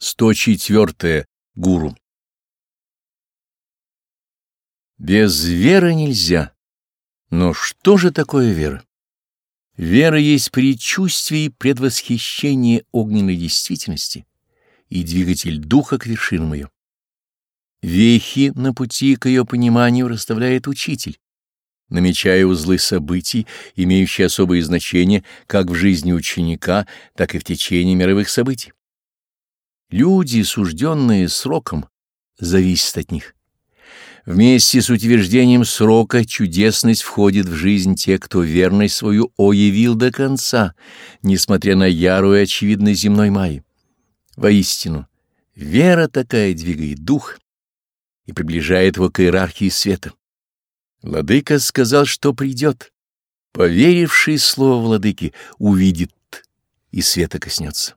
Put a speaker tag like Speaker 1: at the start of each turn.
Speaker 1: 104. Гуру. Без веры нельзя. Но что же такое вера? Вера есть предчувствие и предвосхищение огненной действительности и двигатель духа к вершинам ее. Вехи на пути к ее пониманию расставляет учитель, намечая узлы событий, имеющие особое значение как в жизни ученика, так и в течение мировых событий. Люди, сужденные сроком, зависят от них. Вместе с утверждением срока чудесность входит в жизнь тех, кто верность свою оявил до конца, несмотря на ярую и очевидный земной май. Воистину, вера такая двигает дух и приближает его к иерархии света. Владыка сказал, что придет. Поверивший слово владыки увидит и света коснется.